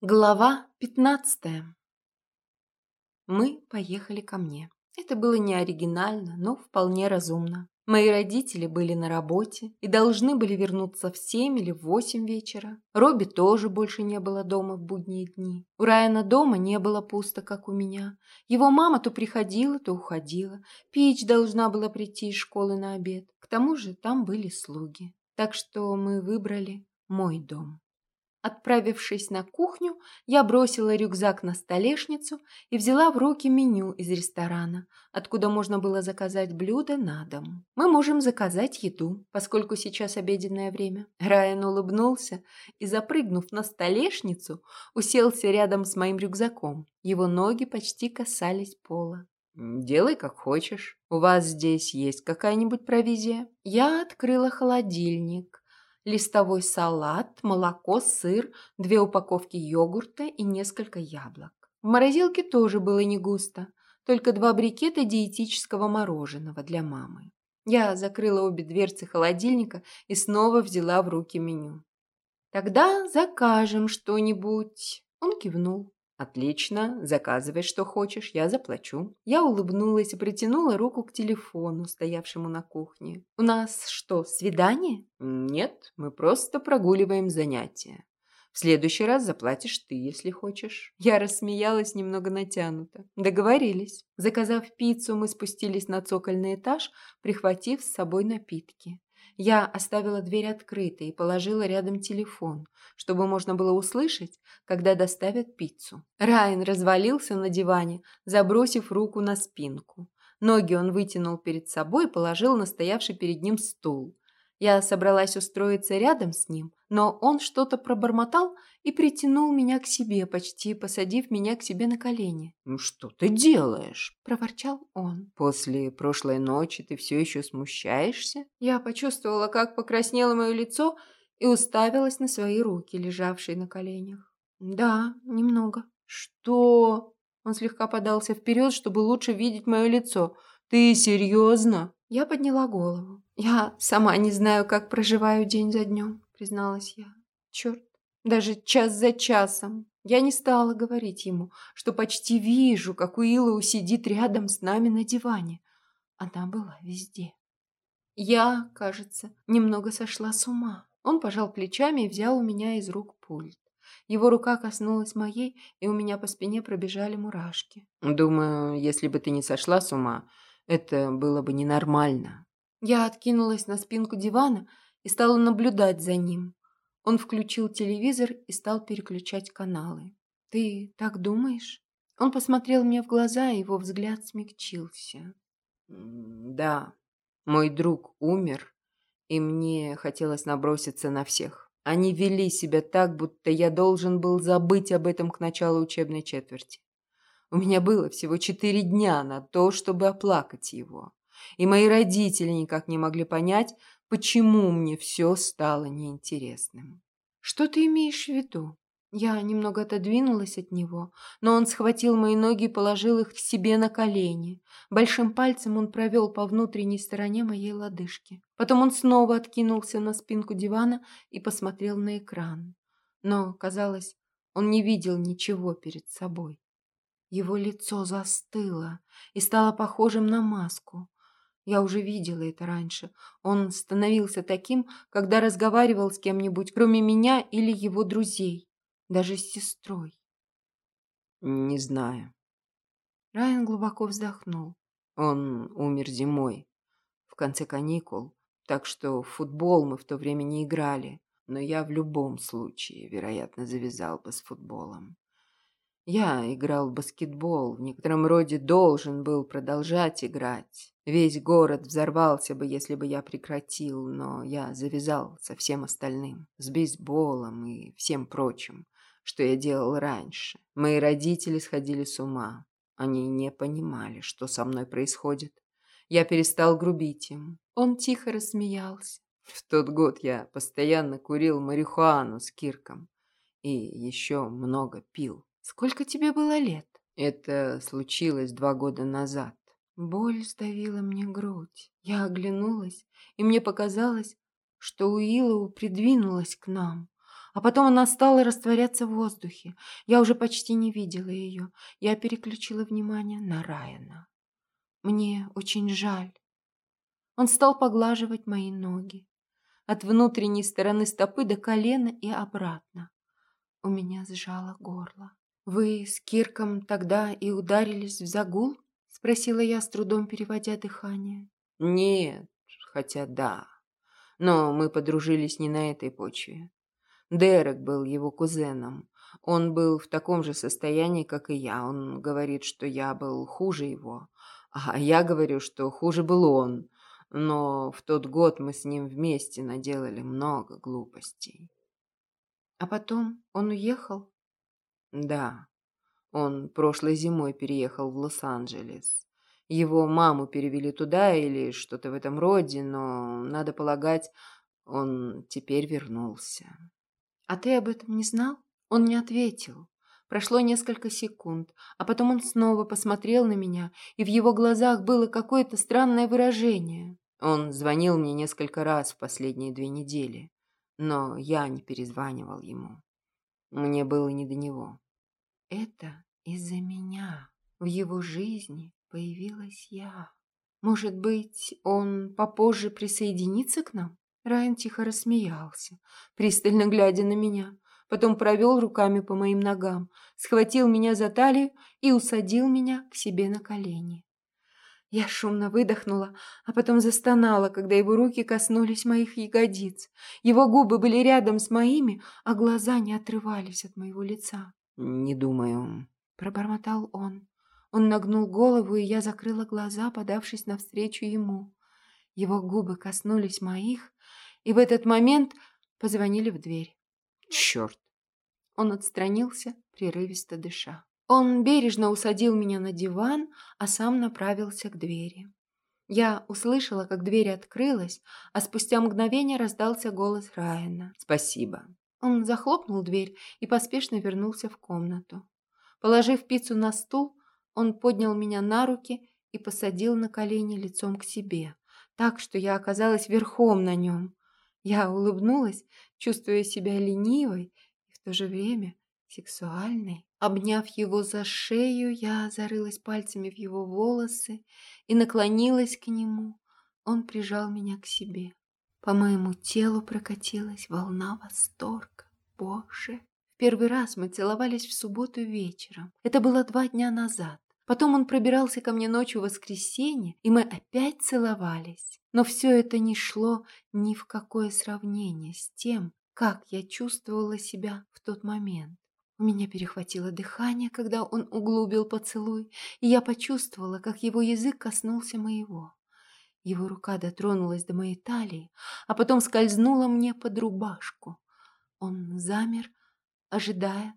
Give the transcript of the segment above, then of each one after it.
Глава пятнадцатая. Мы поехали ко мне. Это было не оригинально, но вполне разумно. Мои родители были на работе и должны были вернуться в семь или в восемь вечера. Робби тоже больше не было дома в будние дни. У Райана дома не было пусто, как у меня. Его мама то приходила, то уходила. Пич должна была прийти из школы на обед. К тому же там были слуги. Так что мы выбрали мой дом. Отправившись на кухню, я бросила рюкзак на столешницу и взяла в руки меню из ресторана, откуда можно было заказать блюда на дом. Мы можем заказать еду, поскольку сейчас обеденное время. Райан улыбнулся и, запрыгнув на столешницу, уселся рядом с моим рюкзаком. Его ноги почти касались пола. «Делай, как хочешь. У вас здесь есть какая-нибудь провизия?» Я открыла холодильник листовой салат, молоко, сыр, две упаковки йогурта и несколько яблок. В морозилке тоже было не густо, только два брикета диетического мороженого для мамы. Я закрыла обе дверцы холодильника и снова взяла в руки меню. «Тогда закажем что-нибудь», – он кивнул. «Отлично, заказывай, что хочешь, я заплачу». Я улыбнулась и протянула руку к телефону, стоявшему на кухне. «У нас что, свидание?» «Нет, мы просто прогуливаем занятия. В следующий раз заплатишь ты, если хочешь». Я рассмеялась немного натянуто. Договорились. Заказав пиццу, мы спустились на цокольный этаж, прихватив с собой напитки. Я оставила дверь открытой и положила рядом телефон, чтобы можно было услышать, когда доставят пиццу. Райан развалился на диване, забросив руку на спинку. Ноги он вытянул перед собой и положил на стоявший перед ним стул. Я собралась устроиться рядом с ним, но он что-то пробормотал и притянул меня к себе, почти посадив меня к себе на колени. «Ну что ты делаешь?» – проворчал он. «После прошлой ночи ты все еще смущаешься?» Я почувствовала, как покраснело мое лицо и уставилась на свои руки, лежавшие на коленях. «Да, немного». «Что?» Он слегка подался вперед, чтобы лучше видеть мое лицо. «Ты серьезно?» Я подняла голову. «Я сама не знаю, как проживаю день за днем», — призналась я. «Черт, даже час за часом». Я не стала говорить ему, что почти вижу, как Уиллоу сидит рядом с нами на диване. Она была везде. Я, кажется, немного сошла с ума. Он пожал плечами и взял у меня из рук пульт. Его рука коснулась моей, и у меня по спине пробежали мурашки. «Думаю, если бы ты не сошла с ума, это было бы ненормально. Я откинулась на спинку дивана и стала наблюдать за ним. Он включил телевизор и стал переключать каналы. «Ты так думаешь?» Он посмотрел мне в глаза, и его взгляд смягчился. «Да, мой друг умер, и мне хотелось наброситься на всех. Они вели себя так, будто я должен был забыть об этом к началу учебной четверти. У меня было всего четыре дня на то, чтобы оплакать его. И мои родители никак не могли понять, почему мне все стало неинтересным. «Что ты имеешь в виду?» Я немного отодвинулась от него, но он схватил мои ноги и положил их себе на колени. Большим пальцем он провел по внутренней стороне моей лодыжки. Потом он снова откинулся на спинку дивана и посмотрел на экран. Но, казалось, он не видел ничего перед собой. Его лицо застыло и стало похожим на маску. Я уже видела это раньше. Он становился таким, когда разговаривал с кем-нибудь, кроме меня или его друзей, даже с сестрой. Не знаю. Райан глубоко вздохнул. Он умер зимой, в конце каникул, так что в футбол мы в то время не играли, но я в любом случае, вероятно, завязал бы с футболом. Я играл в баскетбол, в некотором роде должен был продолжать играть. Весь город взорвался бы, если бы я прекратил, но я завязал со всем остальным, с бейсболом и всем прочим, что я делал раньше. Мои родители сходили с ума. Они не понимали, что со мной происходит. Я перестал грубить им. Он тихо рассмеялся. В тот год я постоянно курил марихуану с Кирком и еще много пил. Сколько тебе было лет? Это случилось два года назад. Боль сдавила мне грудь. Я оглянулась, и мне показалось, что Уиллоу придвинулась к нам, А потом она стала растворяться в воздухе. Я уже почти не видела ее. Я переключила внимание на Райана. Мне очень жаль. Он стал поглаживать мои ноги. От внутренней стороны стопы до колена и обратно. У меня сжало горло. «Вы с Кирком тогда и ударились в загул?» Спросила я, с трудом переводя дыхание. «Нет, хотя да. Но мы подружились не на этой почве. Дерек был его кузеном. Он был в таком же состоянии, как и я. Он говорит, что я был хуже его. А я говорю, что хуже был он. Но в тот год мы с ним вместе наделали много глупостей. А потом он уехал? Да. Он прошлой зимой переехал в Лос-Анджелес. Его маму перевели туда или что-то в этом роде, но, надо полагать, он теперь вернулся. «А ты об этом не знал?» Он не ответил. Прошло несколько секунд, а потом он снова посмотрел на меня, и в его глазах было какое-то странное выражение. Он звонил мне несколько раз в последние две недели, но я не перезванивал ему. Мне было не до него. Это из-за меня в его жизни появилась я. Может быть, он попозже присоединится к нам? Райан тихо рассмеялся, пристально глядя на меня. Потом провел руками по моим ногам, схватил меня за талию и усадил меня к себе на колени. Я шумно выдохнула, а потом застонала, когда его руки коснулись моих ягодиц. Его губы были рядом с моими, а глаза не отрывались от моего лица. «Не думаю», — пробормотал он. Он нагнул голову, и я закрыла глаза, подавшись навстречу ему. Его губы коснулись моих, и в этот момент позвонили в дверь. Черт! Он отстранился, прерывисто дыша. Он бережно усадил меня на диван, а сам направился к двери. Я услышала, как дверь открылась, а спустя мгновение раздался голос Райана. «Спасибо». Он захлопнул дверь и поспешно вернулся в комнату. Положив пиццу на стул, он поднял меня на руки и посадил на колени лицом к себе, так что я оказалась верхом на нем. Я улыбнулась, чувствуя себя ленивой и в то же время сексуальной. Обняв его за шею, я зарылась пальцами в его волосы и наклонилась к нему. Он прижал меня к себе. По моему телу прокатилась волна восторга. Боже! В первый раз мы целовались в субботу вечером. Это было два дня назад. Потом он пробирался ко мне ночью в воскресенье, и мы опять целовались. Но все это не шло ни в какое сравнение с тем, как я чувствовала себя в тот момент. У меня перехватило дыхание, когда он углубил поцелуй, и я почувствовала, как его язык коснулся моего. Его рука дотронулась до моей талии, а потом скользнула мне под рубашку. Он замер, ожидая,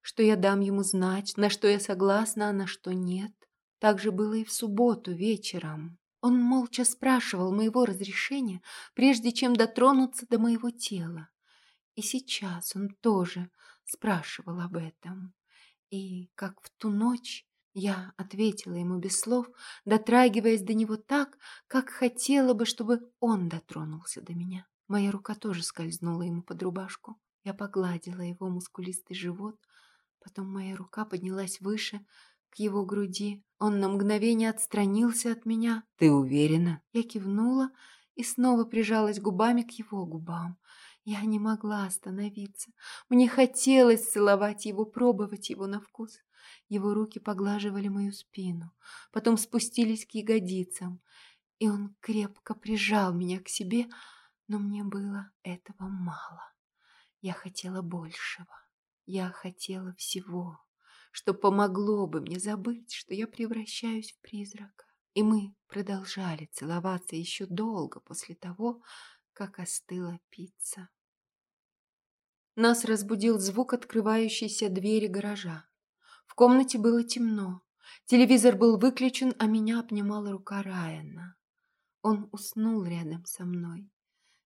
что я дам ему знать, на что я согласна, а на что нет. Так же было и в субботу вечером. Он молча спрашивал моего разрешения, прежде чем дотронуться до моего тела. И сейчас он тоже спрашивал об этом. И, как в ту ночь, я ответила ему без слов, дотрагиваясь до него так, как хотела бы, чтобы он дотронулся до меня. Моя рука тоже скользнула ему под рубашку. Я погладила его мускулистый живот, Потом моя рука поднялась выше, к его груди. Он на мгновение отстранился от меня. «Ты уверена?» Я кивнула и снова прижалась губами к его губам. Я не могла остановиться. Мне хотелось целовать его, пробовать его на вкус. Его руки поглаживали мою спину, потом спустились к ягодицам, и он крепко прижал меня к себе, но мне было этого мало. Я хотела большего. Я хотела всего, что помогло бы мне забыть, что я превращаюсь в призрака. И мы продолжали целоваться еще долго после того, как остыла пицца. Нас разбудил звук открывающейся двери гаража. В комнате было темно. Телевизор был выключен, а меня обнимала рука Райана. Он уснул рядом со мной.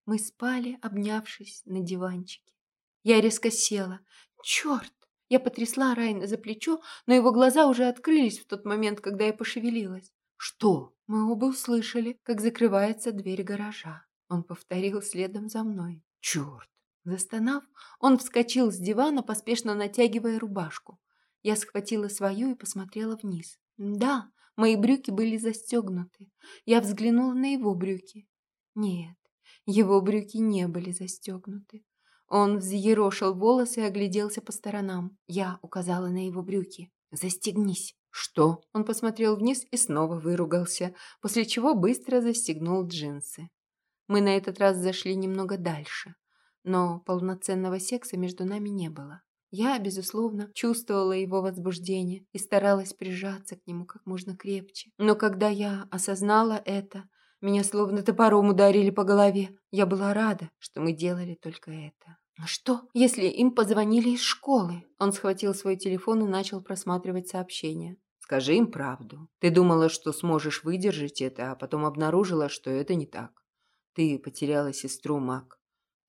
Мы спали, обнявшись на диванчике. Я резко села. Черт! Я потрясла Райна за плечо, но его глаза уже открылись в тот момент, когда я пошевелилась. «Что?» Мы оба услышали, как закрывается дверь гаража. Он повторил следом за мной. «Черт! Застонав, он вскочил с дивана, поспешно натягивая рубашку. Я схватила свою и посмотрела вниз. Да, мои брюки были застегнуты. Я взглянула на его брюки. Нет, его брюки не были застегнуты. Он взъерошил волосы и огляделся по сторонам. Я указала на его брюки. «Застегнись!» «Что?» Он посмотрел вниз и снова выругался, после чего быстро застегнул джинсы. Мы на этот раз зашли немного дальше, но полноценного секса между нами не было. Я, безусловно, чувствовала его возбуждение и старалась прижаться к нему как можно крепче. Но когда я осознала это, меня словно топором ударили по голове. Я была рада, что мы делали только это. «А «Что, если им позвонили из школы?» Он схватил свой телефон и начал просматривать сообщения. «Скажи им правду. Ты думала, что сможешь выдержать это, а потом обнаружила, что это не так. Ты потеряла сестру, Мак.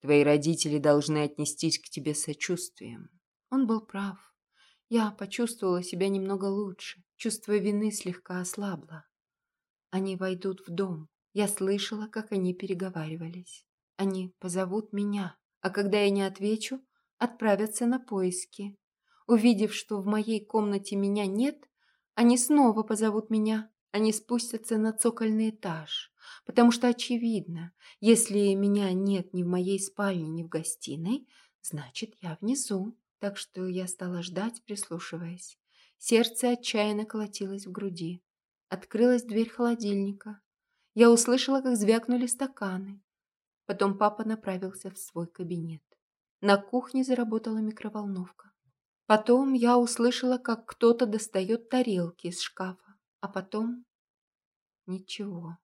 Твои родители должны отнестись к тебе сочувствием». Он был прав. Я почувствовала себя немного лучше. Чувство вины слегка ослабло. Они войдут в дом. Я слышала, как они переговаривались. Они позовут меня а когда я не отвечу, отправятся на поиски. Увидев, что в моей комнате меня нет, они снова позовут меня. Они спустятся на цокольный этаж, потому что очевидно, если меня нет ни в моей спальне, ни в гостиной, значит, я внизу. Так что я стала ждать, прислушиваясь. Сердце отчаянно колотилось в груди. Открылась дверь холодильника. Я услышала, как звякнули стаканы. Потом папа направился в свой кабинет. На кухне заработала микроволновка. Потом я услышала, как кто-то достает тарелки из шкафа. А потом... Ничего.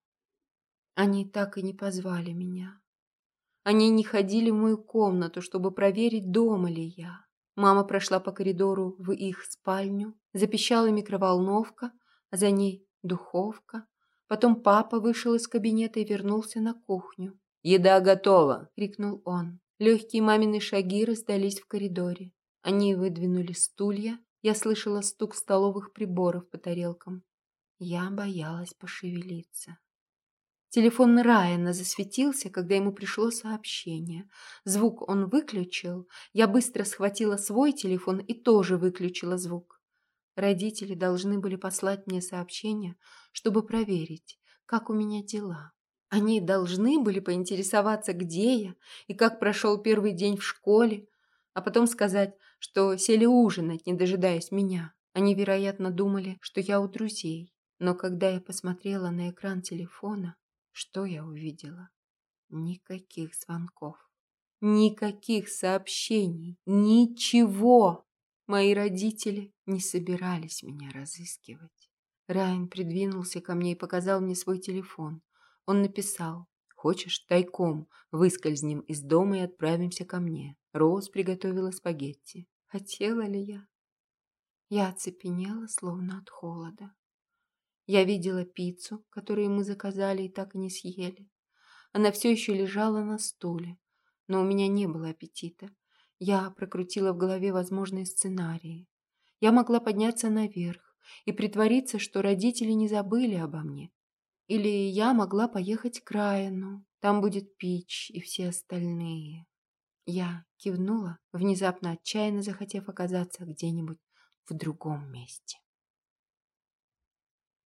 Они так и не позвали меня. Они не ходили в мою комнату, чтобы проверить, дома ли я. Мама прошла по коридору в их спальню, запищала микроволновка, а за ней духовка. Потом папа вышел из кабинета и вернулся на кухню. «Еда готова!» – крикнул он. Легкие мамины шаги раздались в коридоре. Они выдвинули стулья. Я слышала стук столовых приборов по тарелкам. Я боялась пошевелиться. Телефон Райана засветился, когда ему пришло сообщение. Звук он выключил. Я быстро схватила свой телефон и тоже выключила звук. Родители должны были послать мне сообщение, чтобы проверить, как у меня дела. Они должны были поинтересоваться, где я и как прошел первый день в школе, а потом сказать, что сели ужинать, не дожидаясь меня. Они, вероятно, думали, что я у друзей. Но когда я посмотрела на экран телефона, что я увидела? Никаких звонков, никаких сообщений, ничего. Мои родители не собирались меня разыскивать. Райан придвинулся ко мне и показал мне свой телефон. Он написал, «Хочешь, тайком выскользнем из дома и отправимся ко мне. Роуз приготовила спагетти. Хотела ли я? Я оцепенела, словно от холода. Я видела пиццу, которую мы заказали и так и не съели. Она все еще лежала на стуле, но у меня не было аппетита. Я прокрутила в голове возможные сценарии. Я могла подняться наверх и притвориться, что родители не забыли обо мне, или я могла поехать к Райану. Там будет Пич и все остальные. Я кивнула, внезапно отчаянно захотев оказаться где-нибудь в другом месте.